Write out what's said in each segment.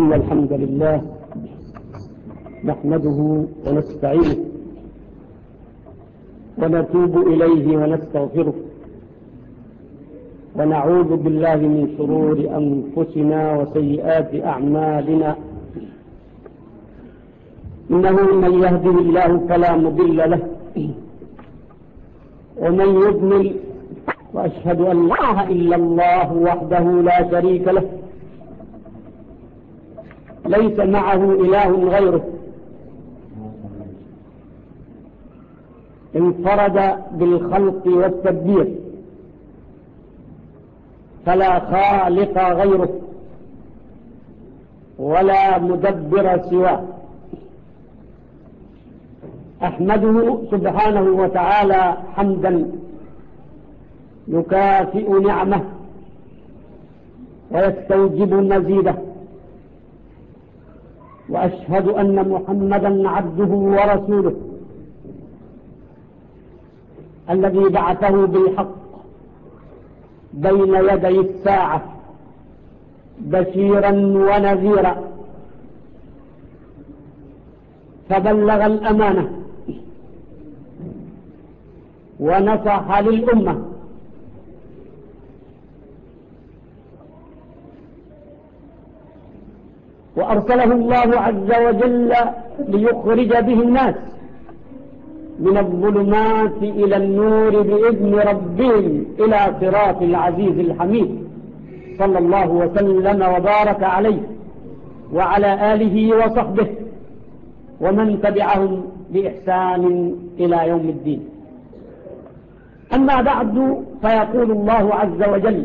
إن الحمد لله نحمده ونستعينه ونتوب إليه ونستغفره ونعوذ بالله من شرور أنفسنا وسيئات أعمالنا إنه من يهده الله فلا مضل له ومن يضمن وأشهد أن لا إله إلا الله وحده لا شريك له ليس معه إله غيره. انفرد بالخلق والتدبير. فلا خالق غيره. ولا مدبر سواه. أحمده سبحانه وتعالى حمدا يكافئ نعمه ويستوجب مزيده. وأشهد أن محمدا عبده ورسوله الذي بعثه بالحق بين يدي الساعة بشيرا ونذيرا فبلغ الأمانة ونصح للأمة وأرسله الله عز وجل ليخرج به الناس من الظلمات إلى النور بإذن ربهم إلى صراط العزيز الحميد. صلى الله وسلم وبارك عليه وعلى آله وصحبه ومن تبعهم بإحسان إلى يوم الدين. أما بعد فيقول الله عز وجل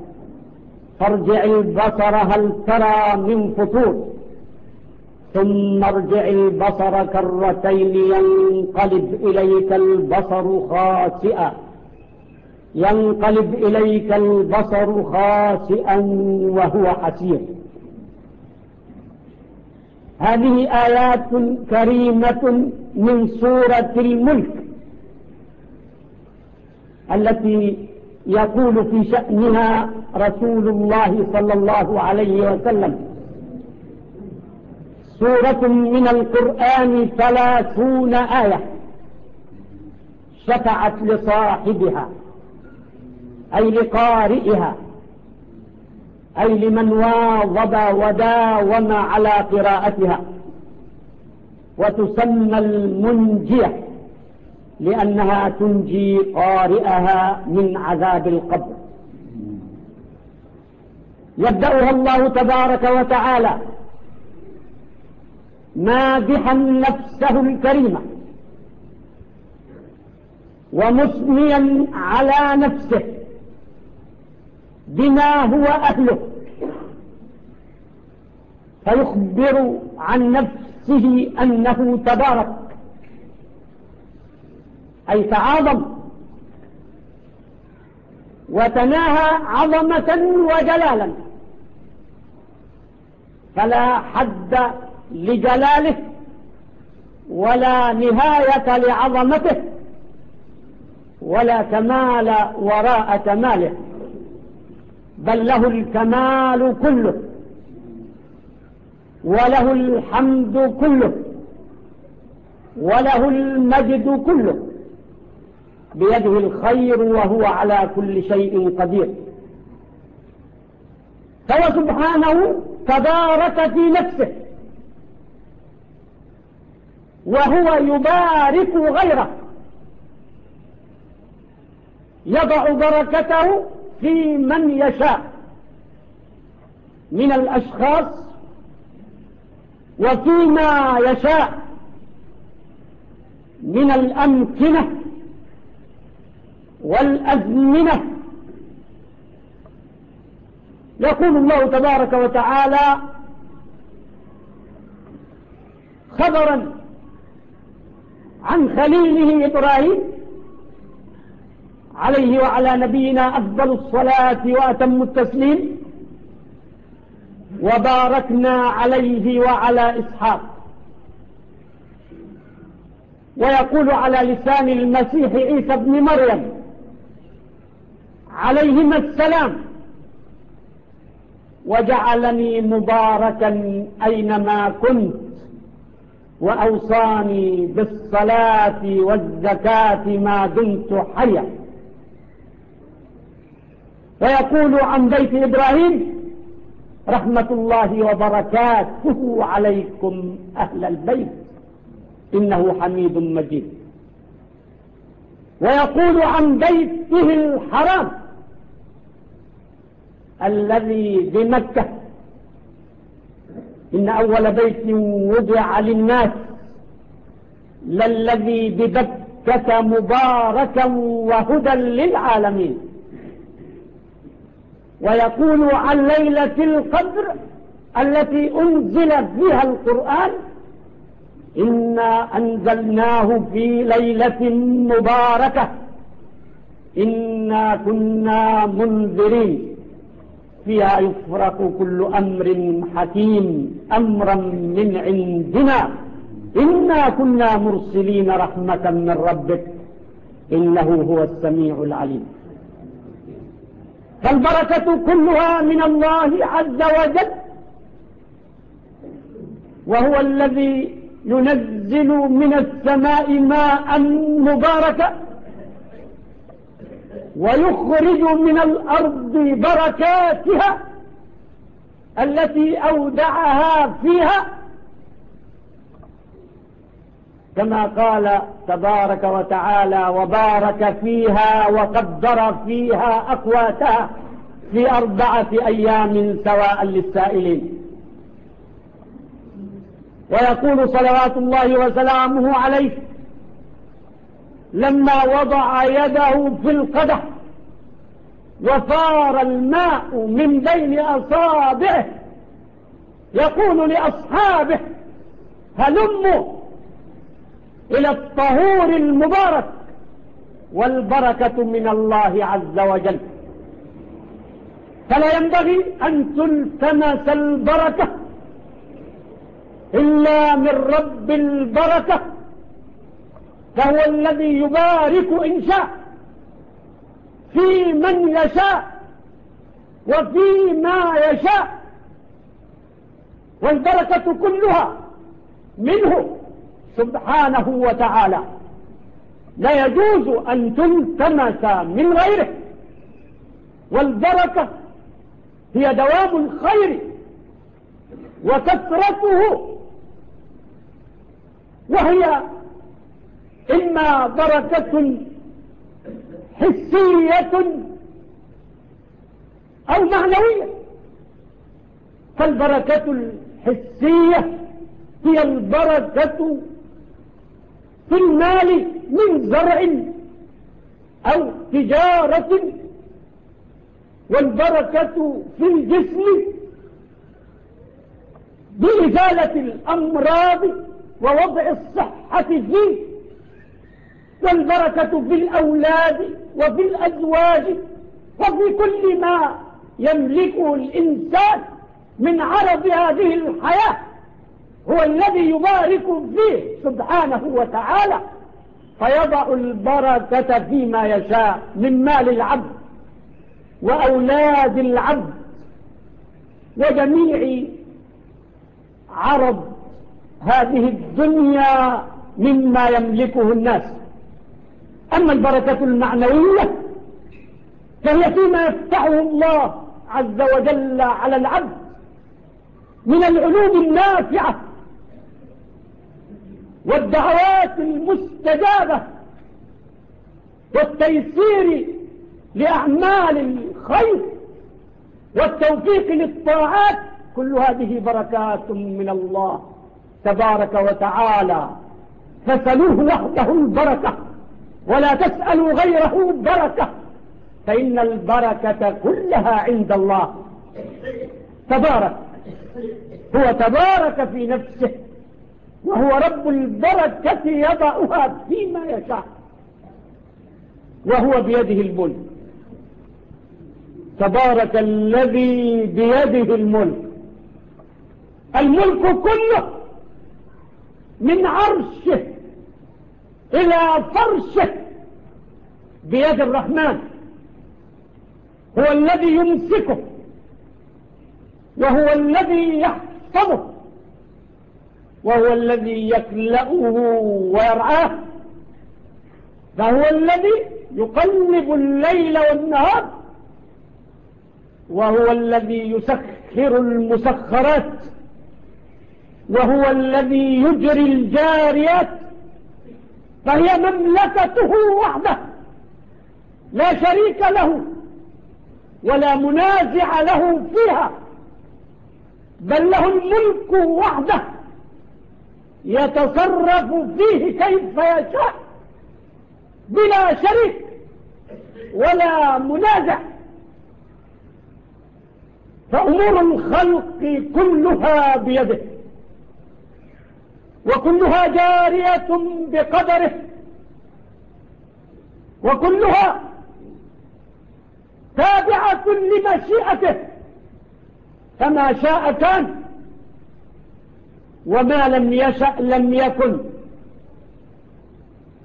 فارجع البصر هل ترى من فطور ثم ارجع البصر كرتين ينقلب إليك البصر خاسئا. ينقلب إليك البصر خاسئا وهو حسير هذه آيات كريمة من سورة الملك التي يقول في شأنها رسول الله صلى الله عليه وسلم. سورة من القرآن ثلاثون آية. شفعت لصاحبها أي لقارئها أي لمن واظب وداوم على قراءتها. وتسمى المنجية. لأنها تنجي قارئها من عذاب القبر. يبدأها الله تبارك وتعالى مادحا نفسه الكريمة ومثنيا على نفسه بما هو أهله. فيخبر عن نفسه أنه تبارك أي تعاظم وتناهى عظمة وجلالا. فلا حد لجلاله ولا نهاية لعظمته ولا كمال وراء كماله بل له الكمال كله وله الحمد كله وله المجد كله. بيده الخير وهو على كل شيء قدير. فهو سبحانه تبارك في نفسه. وهو يبارك غيره. يضع بركته في من يشاء. من الأشخاص وفيما يشاء. من الأمكنة. والأزمنة. يقول الله تبارك وتعالى خبرا عن خليله إبراهيم عليه وعلى نبينا أفضل الصلاة وأتم التسليم وباركنا عليه وعلى إسحاق. ويقول على لسان المسيح عيسى بن مريم عليهم السلام. وجعلني مباركا أينما كنت وأوصاني بالصلاة والزكاة ما دمت حيا ويقول عن بيت إبراهيم رحمة الله وبركاته عليكم أهل البيت إنه حميد مجيد ويقول عن بيته الحرام الذي بمكة إن أول بيت وضع للناس للذي ببكة مباركا وهدى للعالمين. ويقول عن ليلة القدر التي أنزل فيها القرآن إنا أنزلناه في ليلة مباركة. إنا كنا منذرين. فيها يفرق كل أمر حكيم أمرا من عندنا. إنا كنا مرسلين رحمة من ربك. إنه هو السميع العليم. فالبركة كلها من الله عز وجل. وهو الذي ينزل من السماء ماء مباركا ويخرج من الأرض بركاتها التي أودعها فيها كما قال تبارك وتعالى وبارك فيها وقدر فيها أقواتها في أربعة أيام سواء للسائلين. ويقول صلوات الله وسلامه عليه لما وضع يده في القدح وفار الماء من بين أصابعه. يقول لأصحابه هلموا إلى الطهور المبارك والبركة من الله عز وجل. فلا ينبغي أن تلتمس البركة إلا من رب البركة. فهو الذي يبارك إن شاء في من يشاء وفي ما يشاء والبركة كلها منه سبحانه وتعالى لا يجوز أن تلتمس من غيره والبركة هي دوام الخير وكثرته وهي إما بركة حسية أو معنوية فالبركة الحسية هي البركة في المال من زرع أو تجارة والبركة في الجسم بإزالة الأمراض ووضع الصحة فيه والبركة في الأولاد وفي الأزواج وفي كل ما يملكه الإنسان من عرض هذه الحياة هو الذي يبارك فيه سبحانه وتعالى فيضع البركة فيما يشاء من مال العبد وأولاد العبد وجميع عرض هذه الدنيا مما يملكه الناس. أما البركة المعنوية فهي فيما يفتحه الله عز وجل على العبد من العلوم النافعة والدعوات المستجابة والتيسير لأعمال الخير والتوفيق للطاعات كل هذه بركات من الله تبارك وتعالى. فسلوه وحده البركة. ولا تسألوا غيره بركة. فإن البركة كلها عند الله. تبارك. هو تبارك في نفسه. وهو رب البركة يضعها فيما يشاء. وهو بيده الملك. تبارك الذي بيده الملك. الملك كله من عرشه. إلى فرشه بيد الرحمن. هو الذي يمسكه وهو الذي يحفظه وهو الذي يكلأه ويرعاه فهو الذي يقلب الليل والنهار وهو الذي يسخر المسخرات وهو الذي يجري الجاريات. فهي مملكته وحده. لا شريك له ولا منازع له فيها بل له الملك وحده يتصرف فيه كيف يشاء بلا شريك ولا منازع. فأمور الخلق كلها بيده. وكلها جارية بقدره. وكلها تابعة لمشيئته. فما شاء كان وما لم يشأ لم يكن.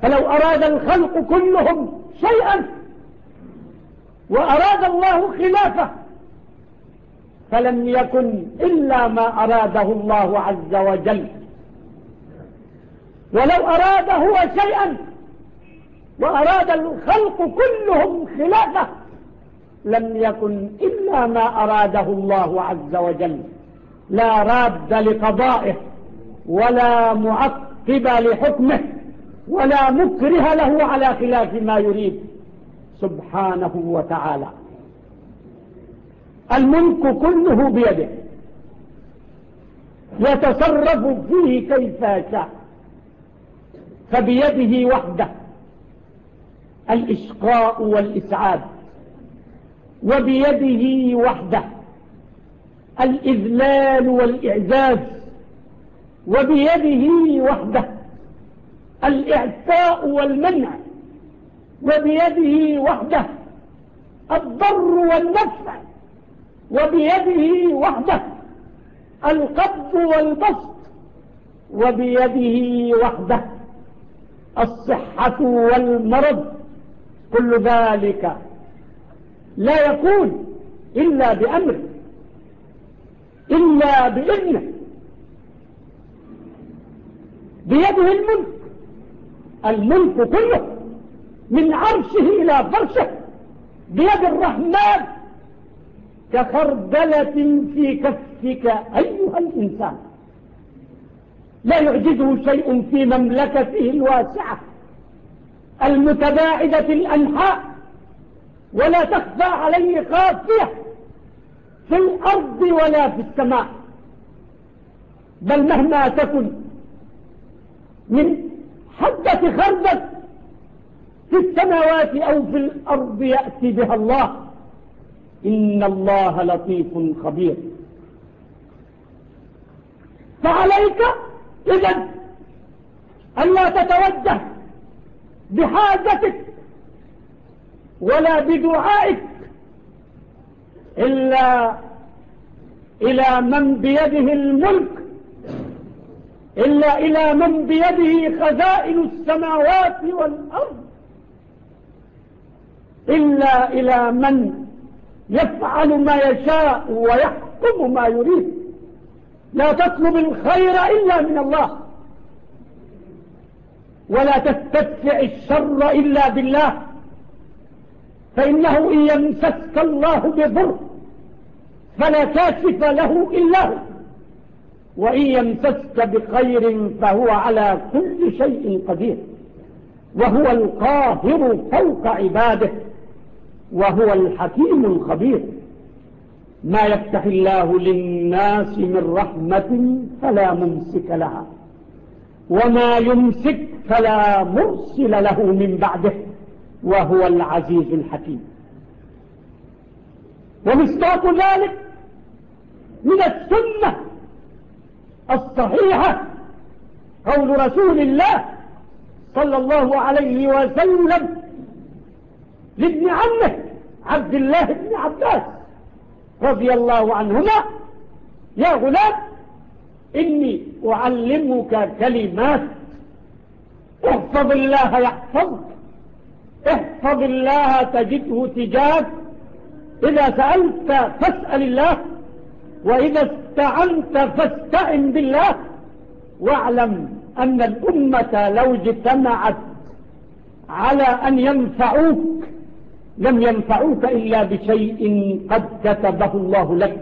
فلو أراد الخلق كلهم شيئا وأراد الله خلافه فلم يكن إلا ما أراده الله عز وجل. ولو أراد هو شيئا وأراد الخلق كلهم خلافه لم يكن إلا ما أراده الله عز وجل. لا راد لقضائه ولا معقب لحكمه ولا مكره له على خلاف ما يريد. سبحانه وتعالى. الملك كله بيده. يتصرف فيه كيف شاء فبيده وحده. الإشقاء والإسعاد. وبيده وحده. الإذلال والإعزاز. وبيده وحده. الإعفاء والمنع. وبيده وحده. الضر والنفع. وبيده وحده. القبض والبسط. وبيده وحده. الصحة والمرض. كل ذلك لا يكون إلا بأمر إلا بإذنه. بيده الملك الملك كله من عرشه إلى فرشه. بيد الرحمن كخردلة في كفك أيها الإنسان. لا يعجزه شيء في مملكته الواسعة المتباعدة الأنحاء ولا تخفى عليه خافية في الأرض ولا في السماء. بل مهما تكن من حدة خردة في السماوات أو في الأرض يأتي بها الله. إن الله لطيف خبير. فعليك إذن ألا تتوجه بحاجتك ولا بدعائك إلا إلى من بيده الملك إلا إلى من بيده خزائن السماوات والأرض إلا إلى من يفعل ما يشاء ويحكم ما يريد. لا تطلب الخير إلا من الله. ولا تستدفع الشر إلا بالله. فإنه إن يمسك الله بضر فلا كاشف له إلا هو. وإن يمسك بخير فهو على كل شيء قدير. وهو القاهر فوق عباده. وهو الحكيم الخبير. ما يفتح الله للناس من رحمة فلا ممسك لها. وما يمسك فلا مرسل له من بعده. وهو العزيز الحكيم. ومصداق ذلك من السنة الصحيحة قول رسول الله صلى الله عليه وسلم لابن عمه عبد الله بن عباس. رضي الله عنهما يا غلام إني أعلمك كلمات احفظ الله يحفظك احفظ الله تجده تجاهك إذا سألت فاسأل الله وإذا استعنت فاستعن بالله واعلم أن الأمة لو اجتمعت على أن ينفعوك لم ينفعوك إلا بشيء قد كتبه الله لك.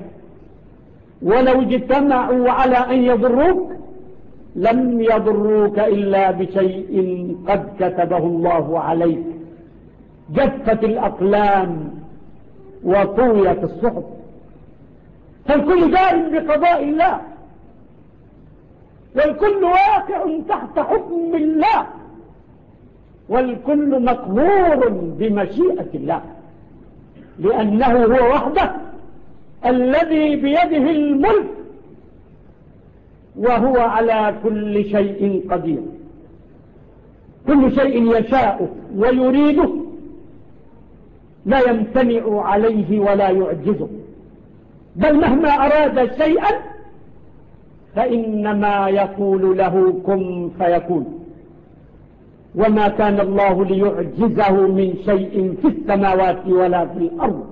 ولو اجتمعوا على أن يضروك لم يضروك إلا بشيء قد كتبه الله عليك. جفت الأقلام وطويت الصحب فالكل دار بقضاء الله والكل واقع تحت حكم الله. والكل مقهور بمشيئة الله. لأنه هو وحده الذي بيده الملك وهو على كل شيء قدير. كل شيء يشاء ويريده لا يمتنع عليه ولا يعجزه بل مهما أراد شيئا فإنما يقول له كن فيكون. وما كان الله ليعجزه من شيء في السماوات ولا في الأرض.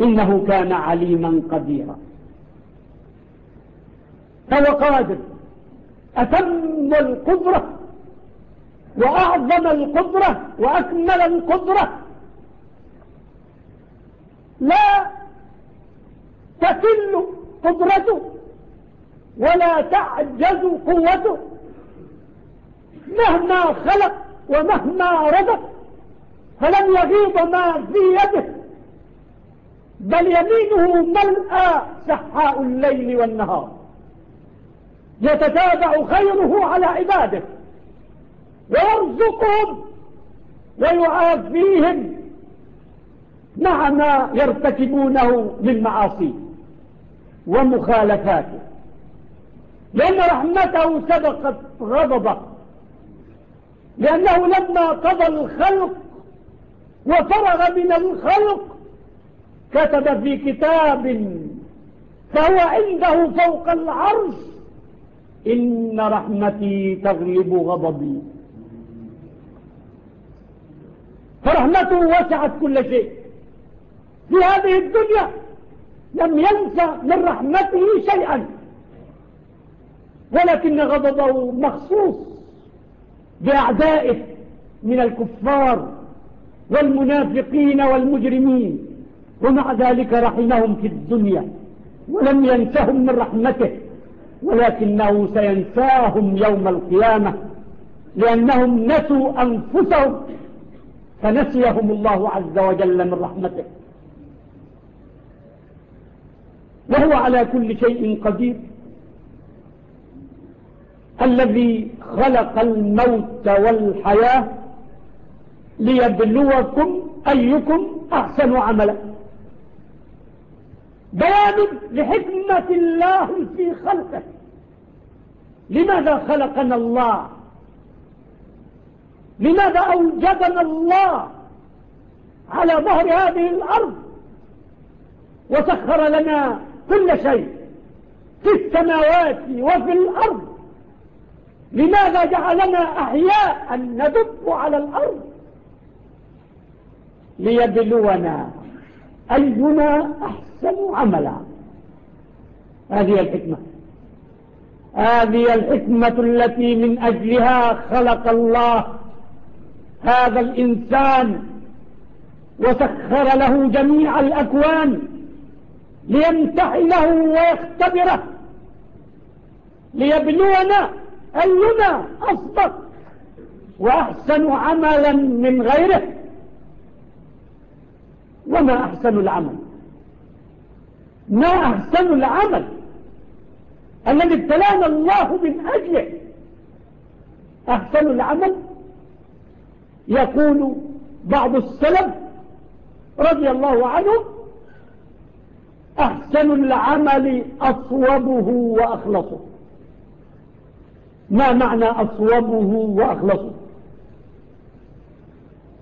إنه كان عليما قديرا. فهو قادر. أتم القدرة وأعظم القدرة وأكمل القدرة. لا تكل قدرته ولا تعجز قوته. مهما خلق ومهما رزق فلن يغيب ما في يده. بل يمينه ملأ سحاء الليل والنهار. يتتابع خيره على عباده. ويرزقهم ويعافيهم مع ما يرتكبونه من معاصي ومخالفاته. لأن رحمته سبقت غضبه. لأنه لما قضى الخلق وفرغ من الخلق كتب في كتاب فهو عنده فوق العرش إن رحمتي تغلب غضبي. فرحمته وسعت كل شيء. في هذه الدنيا لم ينسى من رحمته شيئا. ولكن غضبه مخصوص. بأعدائك من الكفار والمنافقين والمجرمين ومع ذلك رحمهم في الدنيا ولم ينسهم من رحمته ولكنه سينساهم يوم القيامة لأنهم نسوا أنفسهم فنسيهم الله عز وجل من رحمته. وهو على كل شيء قدير. الذي خلق الموت والحياة ليبلوكم أيكم أحسن عملا. بيان لحكمة الله في خلقه. لماذا خلقنا الله؟ لماذا أوجدنا الله على ظهر هذه الأرض؟ وسخر لنا كل شيء في السماوات وفي الأرض. لماذا جعلنا أحياء أن ندب على الأرض؟ ليبلونا أينا أحسن عملا. هذه الحكمة. هذه الحكمة التي من أجلها خلق الله. هذا الإنسان وسخر له جميع الأكوان ليمتحنه ويختبره. ليبلونا أينا أصدق وأحسن عملا من غيره. وما أحسن العمل؟ ما أحسن العمل الذي ابتلانا الله من أجله؟ أحسن العمل؟ يقول بعض السلف رضي الله عنه أحسن العمل أصوبه وأخلصه. ما معنى أصوبه وأخلصه؟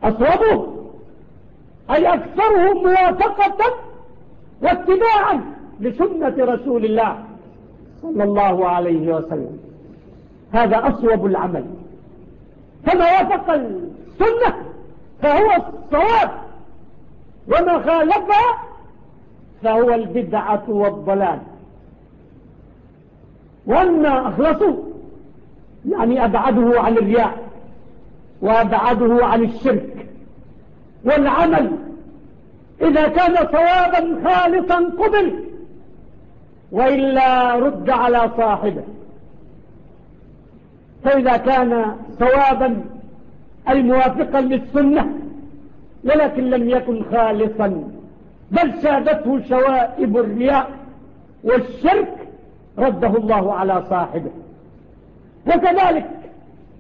أصوبه أي أكثرهم موافقة واتباعا لسنة رسول الله صلى الله عليه وسلم. هذا أصوب العمل. فما وافق السنة فهو الصواب وما خالفها فهو البدعة والضلال. وما أخلصوا يعني أبعده عن الرياء وأبعده عن الشرك والعمل إذا كان صوابا خالصا قبل وإلا رد على صاحبه فإذا كان صوابا أي موافقا للسنة ولكن لم يكن خالصا بل شادته شوائب الرياء والشرك رده الله على صاحبه وكذلك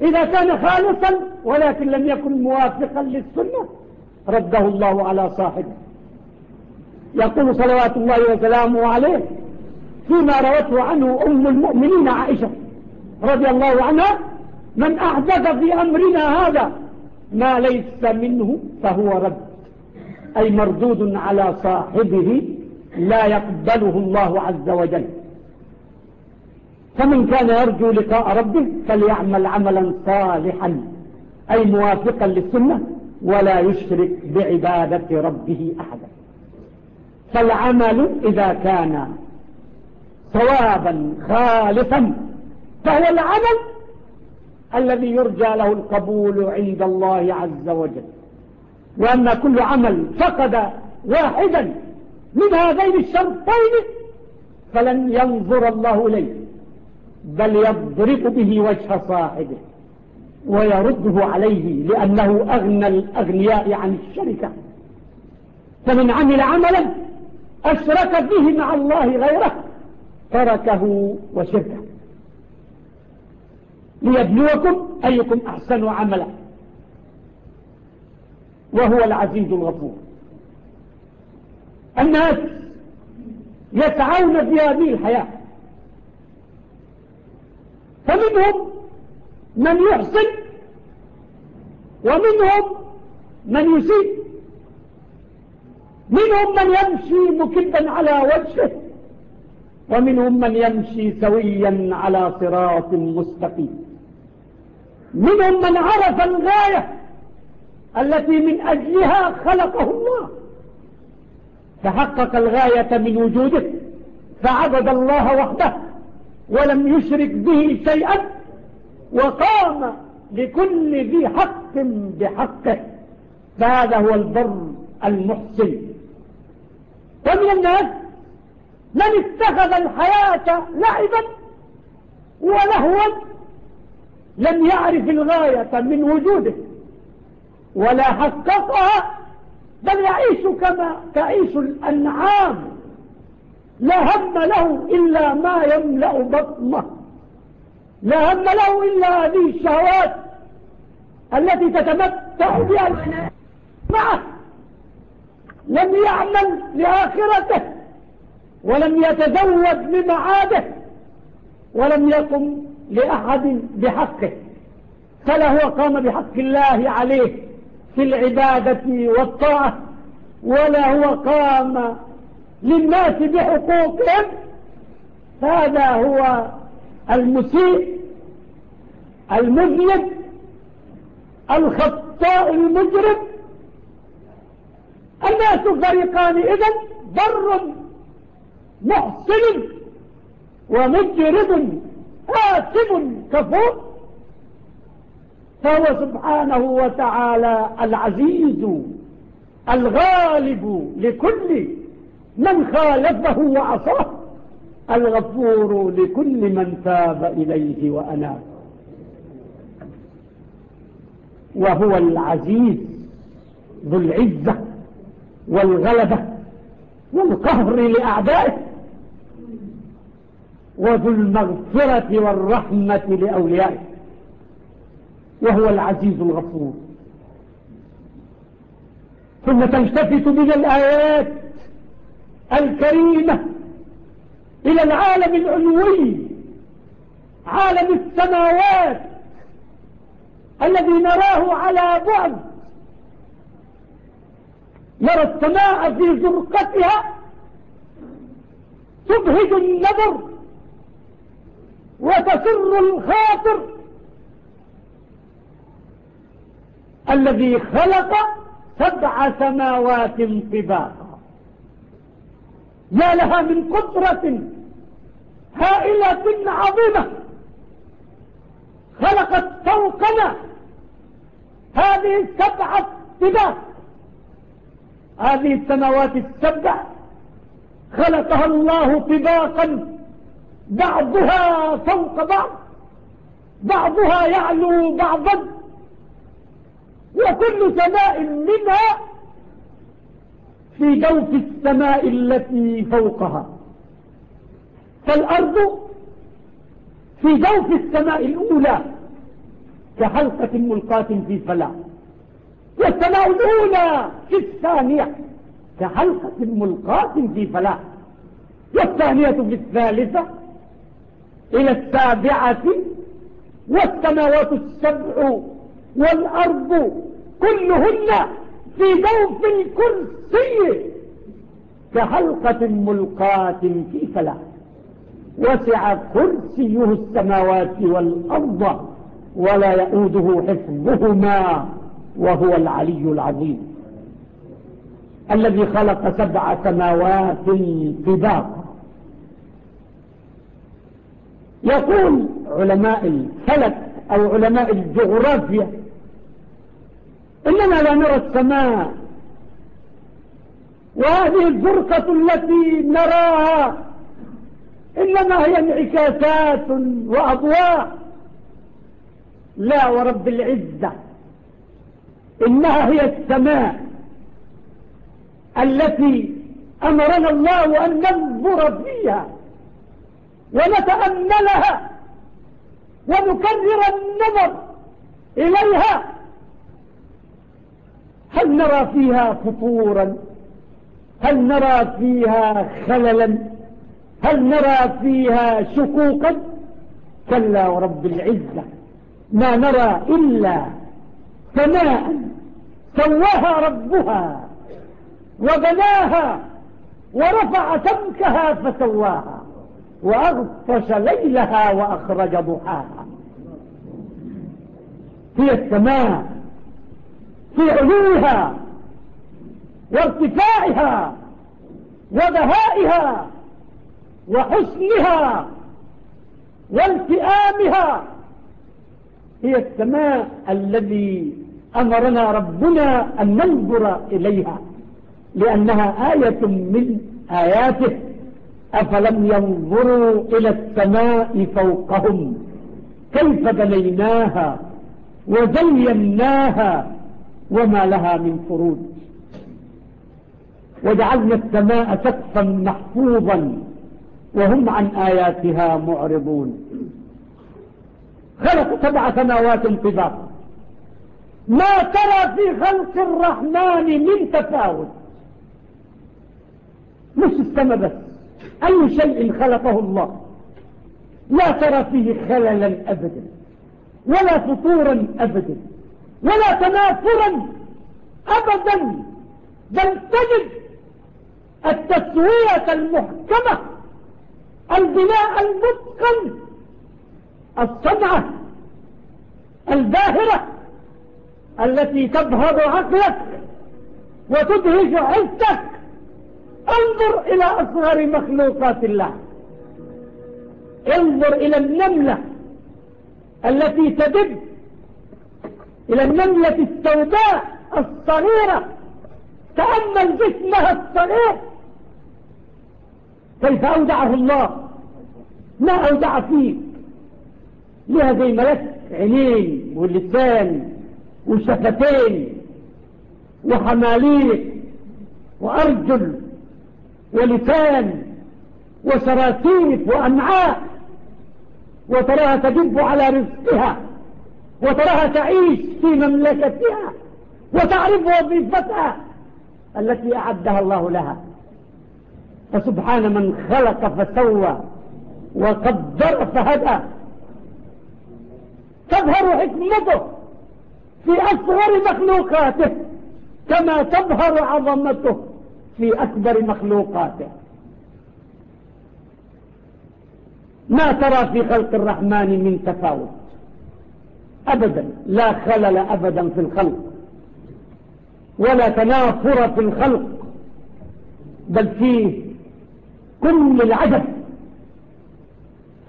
إذا كان خالصا ولكن لم يكن موافقا للسنة رده الله على صاحبه. يقول صلوات الله وسلامه عليه فيما روته عنه أم المؤمنين عائشة رضي الله عنها من أحدث في أمرنا هذا ما ليس منه فهو رد أي مردود على صاحبه لا يقبله الله عز وجل. فمن كان يرجو لقاء ربه فليعمل عملا صالحا أي موافقا للسنة ولا يشرك بعبادة ربه أحدا. فالعمل إذا كان صوابا خالصا فهو العمل الذي يرجى له القبول عند الله عز وجل. وأن كل عمل فقد واحدا من هذين الشرطين فلن ينظر الله إليه. بل يضرب به وجه صاحبه ويرده عليه لأنه أغنى الأغنياء عن الشركة. فمن عمل عملا أشرك به مع الله غيره تركه وشركه. ليبلوكم أيكم أحسن عملا. وهو العزيز الغفور. الناس يسعون في هذه الحياة فمنهم من يحسن ومنهم من يسيء. منهم من يمشي مكبا على وجهه ومنهم من يمشي سويا على صراط مستقيم. منهم من عرف الغاية التي من أجلها خلقه الله. فحقق الغاية من وجوده فعبد الله وحده. ولم يشرك به شيئا وقام لكل ذي حق بحقه. فهذا هو البر المحسن. ومن الناس من اتخذ الحياة لعبا ولهوا لم يعرف الغاية من وجوده ولا حققها بل يعيش كما تعيش الأنعام. لا هم له إلا ما يملأ بطنه. لا هم له إلا هذه الشهوات التي تتمتع بها معه. لم يعمل لآخرته ولم يتزود لمعاده ولم يقم لأحد بحقه. فلا هو قام بحق الله عليه في العبادة والطاعة ولا هو قام للناس بحقوقهم هذا هو المسيء المذنب الخطاء المجرم. الناس فريقان إذن بر محسن ومجرد آسم كفور. فهو سبحانه وتعالى العزيز الغالب لكل من خالفه وعصاه. الغفور لكل من تاب إليه وأنا. وهو العزيز ذو العزة والغلبة والقهر لأعدائه. وذو المغفرة والرحمة لأوليائه. وهو العزيز الغفور. ثم تلتفت من الآيات الكريمة إلى العالم العلوي عالم السماوات الذي نراه على بعد. نرى السماء في زرقتها تبهج النظر وتسر الخاطر. الذي خلق سبع سماوات طباقا يا لها من قدرة هائلة عظيمة. خلقت فوقنا هذه سبعة اتباه هذه السماوات السبع خلقها الله طباقا بعضها فوق بعض بعضها يعلو بعضا وكل سماء منها في جوف السماء التي فوقها. فالأرض في جوف السماء الأولى كحلقة ملقاة في فلاح والسماء الأولى في الثانية كحلقة ملقاة في فلاح والثانية في الثالثة إلى السابعة والسماوات السبع والأرض كلهن في جوف الكرسي كحلقة ملقاة في فلا وسع كرسيه السماوات والأرض ولا يؤده حفظهما وهو العلي العظيم. الذي خلق سبع سماوات قباق يقول علماء الفلك أو علماء الجغرافيا إننا لا نرى السماء. وهذه الزرقة التي نراها إنما هي انعكاسات وأضواء. لا ورب العزة. إنها هي السماء التي أمرنا الله أن ننظر فيها ونتأملها ونكرر النظر إليها. هل نرى فيها فطورا هل نرى فيها خللا؟ هل نرى فيها شكوكا كلا ورب العزة ما نرى إلا سماء سواها ربها وبناها ورفع سمكها فسواها وأغطش ليلها وأخرج ضحاها. هي السماء. في علوها وارتفاعها وبهائها وحسنها والتئامها هي السماء الذي أمرنا ربنا أن ننظر إليها لأنها آية من آياته أفلم ينظروا إلى السماء فوقهم كيف بنيناها وزيناها وما لها من فروج. وجعلنا السماء سقفا محفوظا وهم عن آياتها معرضون. خلق سبع سماوات طباقا ما ترى في خلق الرحمن من تفاوت. مش السماء بس. أي شيء خلقه الله. لا ترى فيه خللا أبدا. ولا فطورا أبدا. ولا تنافرا أبدا بل تجد التسوية المحكمة البناء المتقن الصنعة الباهرة التي تبهض عقلك وتدهش عزتك انظر إلى أصغر مخلوقات الله. انظر إلى النملة التي تدب إلى النملة السوداء الصغيرة. تأمل جسمها الصغير. كيف أودعه الله؟ ما أودع فيه؟ لها زي ملك عينين واللسان وشفتين وحماليق وأرجل ولسان وشراسيف وأمعاء وتراها تجب على رزقها. وتراها تعيش في مملكتها وتعرف وظيفتها التي أعدها الله لها. فسبحان من خلق فسوى وقدر فهدى. تظهر حكمته في أصغر مخلوقاته كما تظهر عظمته في أكبر مخلوقاته. ما ترى في خلق الرحمن من تفاوت. أبدا. لا خلل أبدا في الخلق. ولا تنافر في الخلق. بل فيه كل العدد.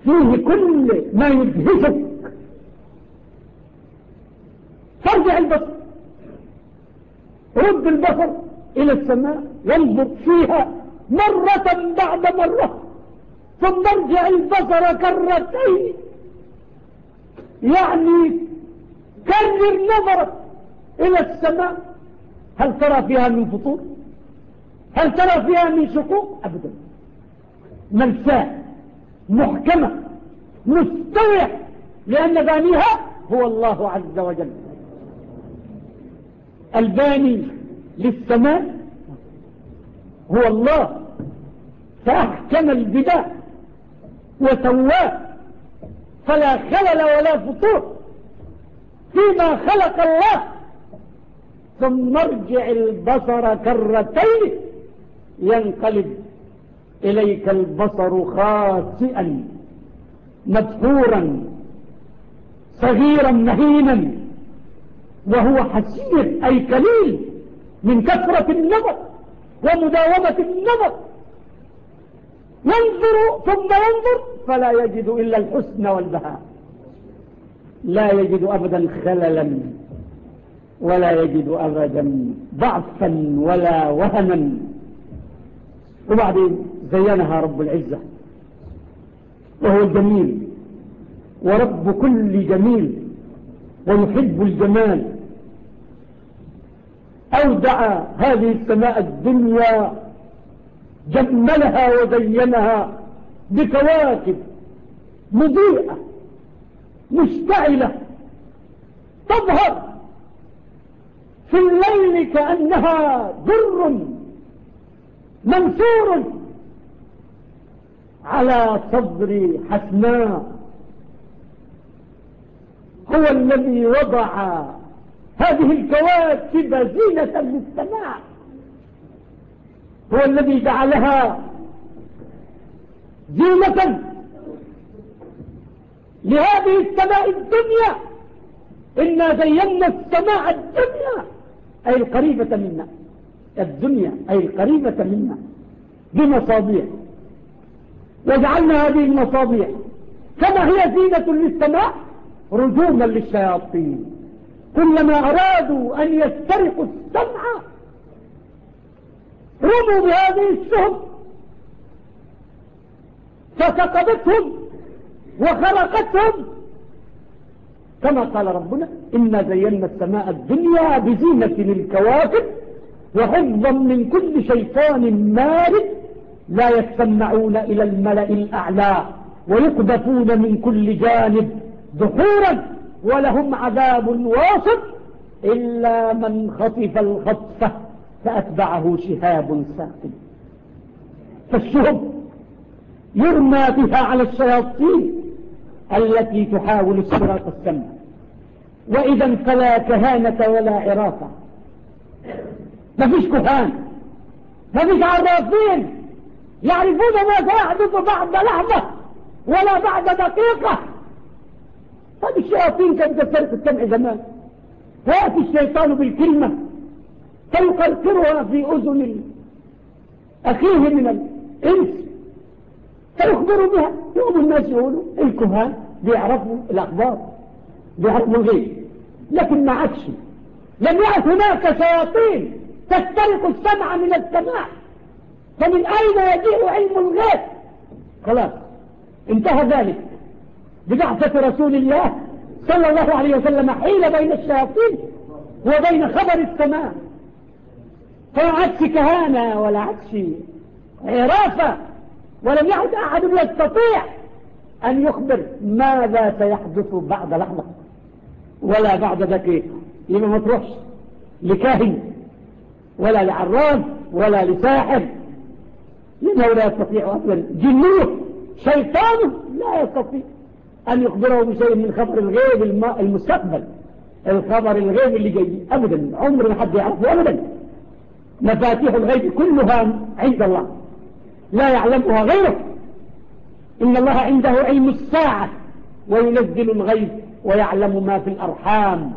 فيه كل ما يدهشك. فارجع البصر. رد البصر إلى السماء. ينظر فيها مرة بعد مرة. ثم ارجع البصر كرتين. يعني كرر نظرك إلى السماء هل ترى فيها من فطور هل ترى فيها من شقوق أبدا ملساء محكمة مستوية لأن بانيها هو الله عز وجل الباني للسماء هو الله فأحكم البداء وتواه فلا خلل ولا فطور فيما خلق الله. ثم ارجع البصر كرتين ينقلب إليك البصر خاسئا مدفورا صغيرا مهينا وهو حسير أي كليل من كثرة النظر ومداومة النظر. ينظر ثم ينظر فلا يجد إلا الحسن والبهاء. لا يجد أبدا خللا ولا يجد أبدا ضعفا ولا وهنا. وبعدين زينها رب العزة وهو الجميل ورب كل جميل ويحب الجمال. أودع هذه السماء الدنيا جملها وزينها بكواكب مضيئة. مشتعلة. تظهر في الليل كأنها در منصور على صدر حسناء. هو الذي وضع هذه الكواكب زينة للسماء. هو الذي جعلها زينة لهذه السماء الدنيا. إنا زينا السماء الدنيا أي القريبة منا. الدنيا أي القريبة منا. بمصابيح. وجعلنا هذه المصابيح. كما هي زينة للسماء رجوما للشياطين. كلما أرادوا أن يسترقوا السمع رموا بهذه الشهب. فتقبتهم وخلقتهم. كما قال ربنا إنا زينا السماء الدنيا بزينة للكواكب وحفظا من كل شيطان مارد لا يستمعون إلى الملأ الأعلى ويقذفون من كل جانب ذخورا ولهم عذاب واصف إلا من خطف الخطفة فأتبعه شهاب ساقب. فالشهب يرمى بها على الشياطين. التي تحاول السراط السمع وإذا فلا كهانة ولا عرافة مفيش كهان. مفيش عرافين يعرفون ما سيحدث بعد لحظة ولا بعد دقيقة. هذه الشياطين كانت تسرق السمع زمان فيأتي الشيطان بالكلمة فيقرقرها في أذن أخيه من الإنس. فيخبروا بها. يقوم الناس يقولوا الكهان بيعرفوا الأخبار بيعرفوا الغيب لكن ما عادش. لم يعد هناك شياطين تسترق السمع من السماع فمن أين يجيء علم الغيب؟ خلاص. انتهى ذلك. ببعثة رسول الله صلى الله عليه وسلم حيل بين الشياطين وبين خبر السماء. فلا عدش كهانة ولا عدش عرافة. ولم يعد أحد يستطيع أن يخبر ماذا سيحدث بعد لحظة. ولا بعد ذكي لما ما تروحش لكاهن ولا لعرام ولا لساحر. لأنه لا يستطيع أصلا؟ جنوه شيطانه لا يستطيع أن يخبره بشيء من خبر الغيب المستقبل. الخبر الغيب اللي جاي أبدا عمر ما حد يعرفه أبدا. مفاتيح الغيب كلها عند الله. لا يعلمها غيره. إن الله عنده علم الساعة وينزل الغيب ويعلم ما في الأرحام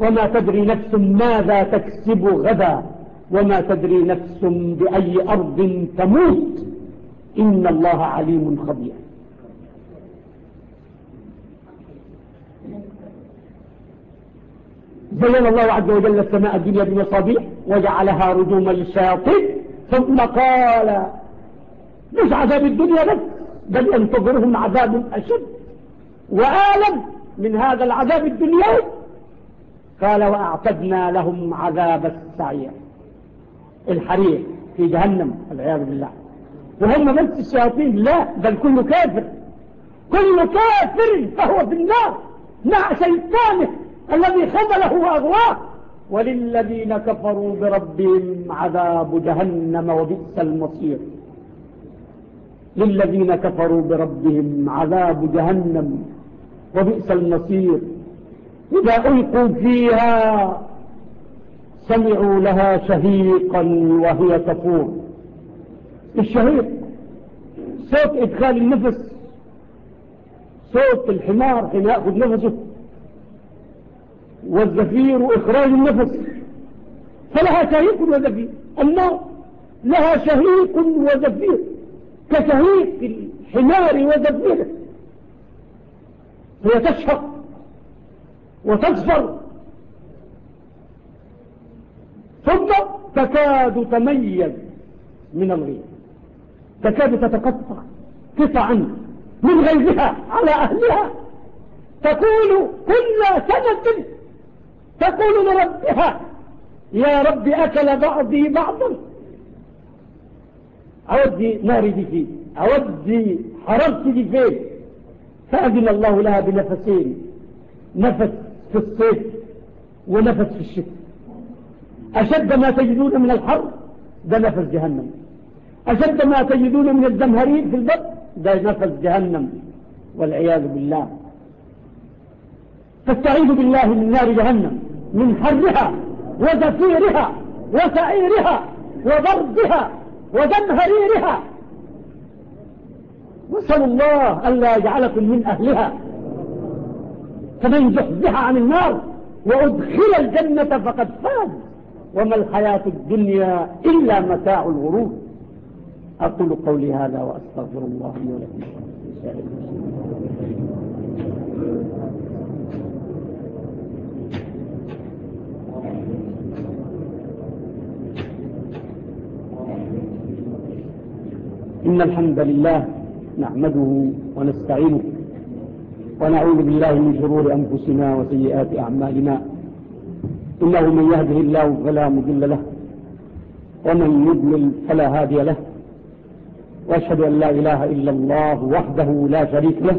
وما تدري نفس ماذا تكسب غدا وما تدري نفس بأي أرض تموت. إن الله عليم خبير. زين الله عز وجل السماء الدنيا بمصابيح وجعلها رجوما الشاطئ ثم قال مش عذاب الدنيا لك. بل ينتظرهم عذاب أشد. وآلم من هذا العذاب الدنيا. قال وأعتدنا لهم عذاب السعير. الحريق في جهنم والعياذ بالله. وهم بس الشياطين؟ لا بل كل كافر. كل كافر فهو في النار. مع شيطانه الذي خذله وأغواه. وللذين كفروا بربهم عذاب جهنم وبئس المصير. للذين كفروا بربهم عذاب جهنم وبئس المصير. إذا ألقوا فيها سمعوا لها شهيقا وهي تفور. الشهيق صوت إدخال النفس صوت الحمار حين يأخذ نفسه والزفير إخراج النفس. فلها شهيق وزفير النار لها شهيق وزفير. كتهيج الحمار وذبيله هي تشهق وتزفر. ثم تكاد تميز من الغير تكاد تتقطع قطعا من غيرها على أهلها. تقول كل سنة تقول لربها يا رب أكل بعضي بعضا أودي ناري بك أودي حربتي بك فأذن الله لها بنفسين نفس في الصيف ونفس في الشتاء أشد ما تجدون من الحر ده نفس جهنم أشد ما تجدون من الزمهرين في البر ده نفس جهنم والعياذ بالله فاستعيذ بالله من نار جهنم من حرها وزفيرها وسعيرها وبردها وجن هريرها. وصلوا الله ألا يجعلكم من أهلها. فمن جهزها عن النار وأدخل الجنة فقد فاز. وما الحياة الدنيا إلا متاع الغروب أقول قولي هذا وأستغفر الله لي ولكم. إن الحمد لله نعمده ونستعينه ونعوذ بالله من شرور أنفسنا وسيئات أعمالنا. إنه من يهده الله فلا مضل له ومن يضلل فلا هادي له. وأشهد أن لا إله إلا الله وحده لا شريك له.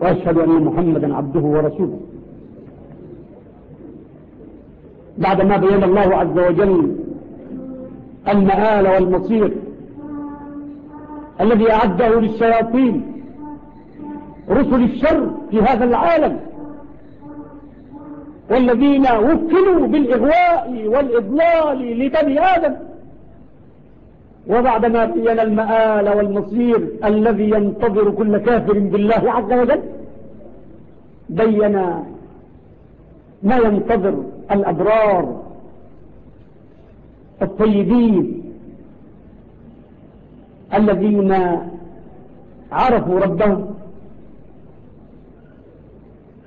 وأشهد أن محمدا عبده ورسوله. بعدما بيان الله عز وجل المآل والمصير الذي أعده للشياطين. رسل الشر في هذا العالم. والذين وكلوا بالإغواء والإضلال لبني آدم. وبعدما فينا المآل والمصير الذي ينتظر كل كافر بالله عز وجل بينا ما ينتظر الأبرار الطيبين الذين عرفوا ربهم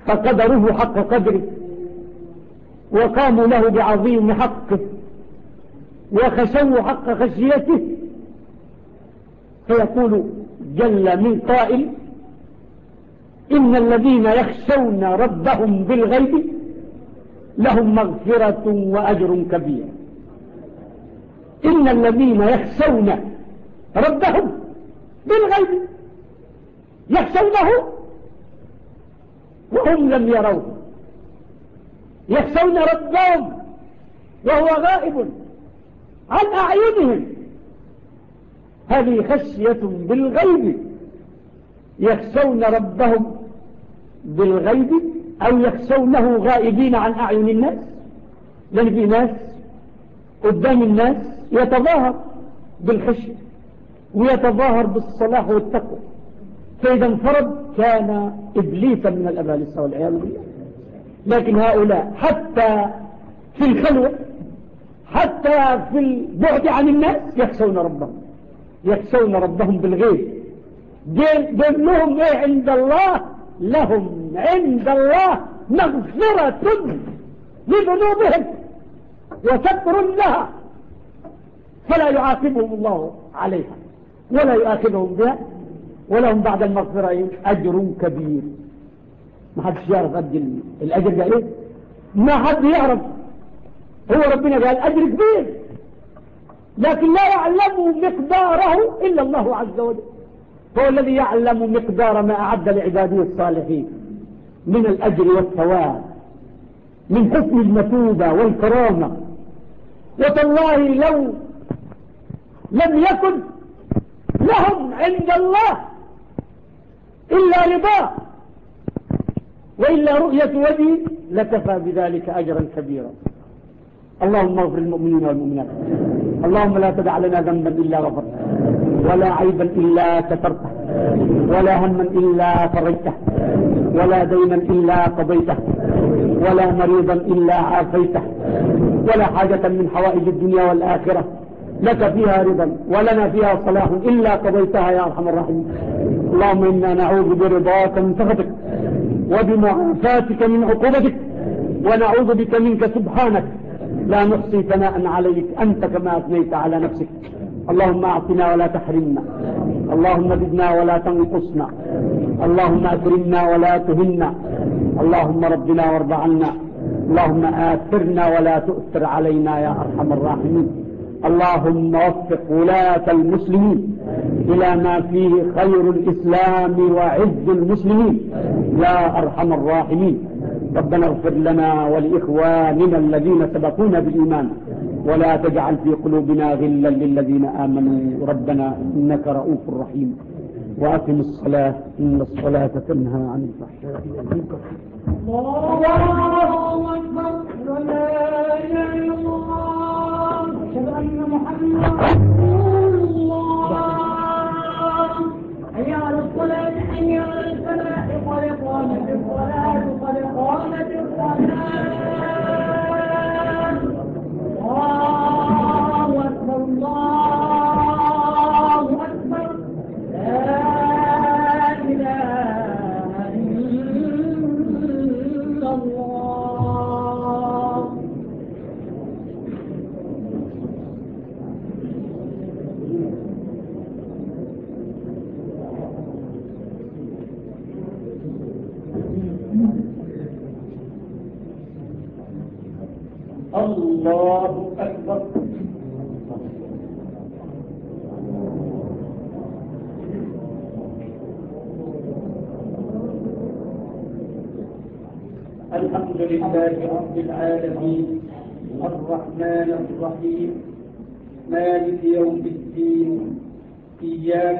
فقدروه حق قدره وقاموا له بعظيم حقه وخشوا حق خشيته فيقول جل من قائل إن الذين يخشون ربهم بالغيب لهم مغفرة وأجر كبير إن الذين يخشون ربهم بالغيب يخشونه وهم لم يروه. يخشون ربهم وهو غائب عن أعينهم. هذه خشية بالغيب. يخشون ربهم بالغيب أو يخشونه غائبين عن أعين الناس. لأن في ناس قدام الناس يتظاهر بالخشية. ويتظاهر بالصلاح والتقوى. فإذا انفرد كان إبليسا من الأبهال الصلاة والعياذ بالله. لكن هؤلاء حتى في الخلوة حتى في البعد عن الناس يخشون ربهم. يخشون ربهم بالغيب. جنهم إيه عند الله؟ لهم عند الله مغفرة لذنوبهم وتكر لها. فلا يعاقبهم الله عليها. ولا يؤاخذهم بها ولهم بعد المغفرة أجر كبير. ما حدش يعرف قد الأجر ده إيه؟ ما حد يعرف. هو ربنا قال أجر كبير لكن لا يعلم مقداره إلا الله عز وجل. هو الذي يعلم مقدار ما أعد لعباده الصالحين من الأجر والثواب من حسن المتوبة والكرامة. وتالله لو لم يكن لهم عند الله إلا رضا وإلا رؤية ودي لكفى بذلك أجرا كبيرا. اللهم اغفر المؤمنين والمؤمنات. اللهم لا تدع لنا ذنبا إلا غفرته. ولا عيبا إلا كفرته ولا هما إلا فرجته. ولا دينا إلا قضيته. ولا مريضا إلا عافيته. ولا حاجة من حوائج الدنيا والآخرة. لك فيها رضا ولنا فيها صلاح إلا قضيتها يا أرحم الرحيم اللهم إنا نعوذ برضاك من سخطك وبمعافاتك من عقوبتك ونعوذ بك منك سبحانك. لا نحصي ثناء عليك أنت كما أثنيت على نفسك. اللهم أعطنا ولا تحرمنا. اللهم بدنا ولا تنقصنا. اللهم أكرمنا ولا تهنا. اللهم ربنا وارض عنا. اللهم آثرنا ولا تؤثر علينا يا أرحم الراحمين. اللهم وفق ولاة المسلمين إلى ما فيه خير الإسلام وعز المسلمين. يا أرحم الراحمين. ربنا اغفر لنا ولإخواننا الذين سبقونا بالإيمان. ولا تجعل في قلوبنا غلا للذين آمنوا. ربنا إنك رؤوف رحيم. وأقم الصلاة. إن الصلاة تنهى عن الفحشاء والمنكر. الله أكبر. ولا يلوم خير محمد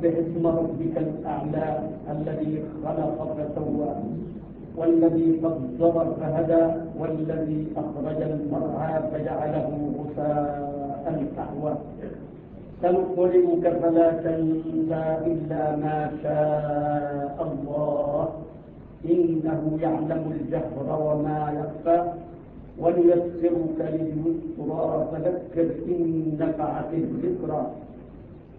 سبح اسم ربك الأعلى الذي خلق فسوى والذي قدر فهدى والذي أخرج المرعى فجعله غثاء أحوى سنقرئك فلا تنسى إلا ما شاء الله. إنه يعلم الجهر وما يخفى. وليسرك لليسرى فذكر إن نفعت الذكرى.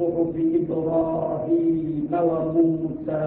صحف إبراهيم وموسى